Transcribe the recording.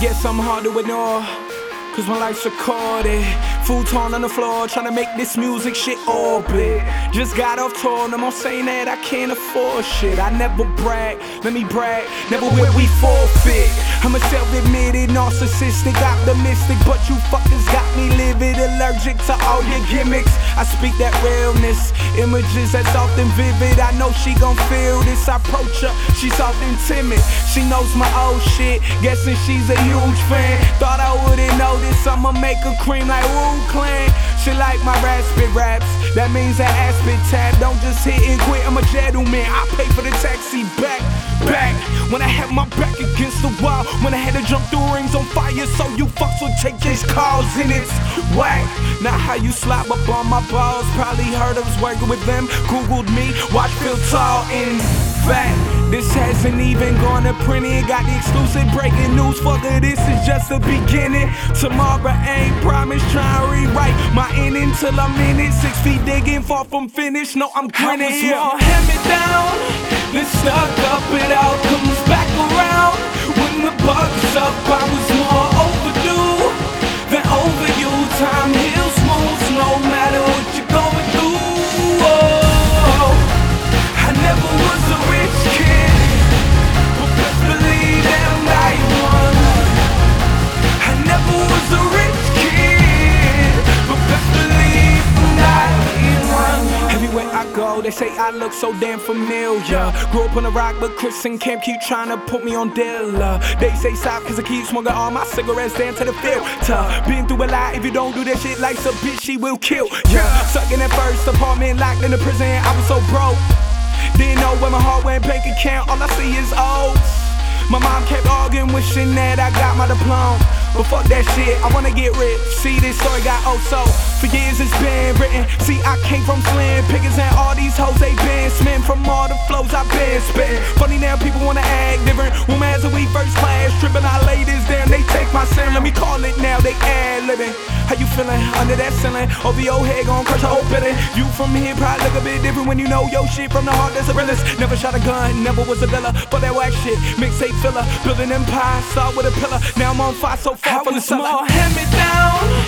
guess I'm hard to ignore. Cause my life's recorded. Futon on the floor, trying to make this music shit orbit. Just got off tour, no more saying that I can't afford shit. I never brag, let me brag, never where we forfeit. I'm a self admitted narcissistic, optimistic, but you fuckers got me livid, allergic to all your gimmicks. I speak that realness, images that's often vivid. I know she gon' feel this. I approach her, she's often timid. She knows my old shit, guessing she's a huge fan. Thought I I'ma make her cream like Wu Clan. She like my raspy raps, that means that aspid tab. Don't just hit and quit, I'm a gentleman. I pay for the taxi back, back. When I had my back against the wall, when I had to jump through rings on fire, so you fucks would take these calls and it's whack. Not how you slap up on my balls, probably heard I was working with them. Googled me, watch Phil Tall and fact. This hasn't even gone to print it. Got the exclusive breaking news. Fucker, this is just the beginning. Tomorrow ain't promised. Try to rewrite my ending till I'm in it. Six feet digging, far from finished. No, I'm grinning. More hand me down, they say I look so damn familiar. Grew up on the rock, but Chris and Cam keep trying to put me on Dilla. They say stop, cause I keep smoking all my cigarettes down to the filter. Been through a lot, if you don't do that shit, life's a bitch, she will kill. Yeah, sucking that first apartment, locked in the prison, I was so broke. Didn't know where my heart went, bank account, all I see is O's. My mom kept arguing, wishing that I got my diploma. But fuck that shit, I wanna get rich. See, this story got oh so. For years it's been written. See, I came from slim pickings and all these hoes they been smitten from all the flows I've been spitting. Funny now, people wanna act different. Woman as a we first class, tripping our ladies, down. they take my sin. Let me call it now, they ad living. How you feeling under that ceiling? Over your head, gon' crush your whole feeling. You from here probably look a bit different when you know your shit from the heart that's a realist. Never shot a gun, never was a dealer, but that whack shit. Mixtape filler, building empire, start with a pillar. Now I'm on fire, so far from the small. Hand me down,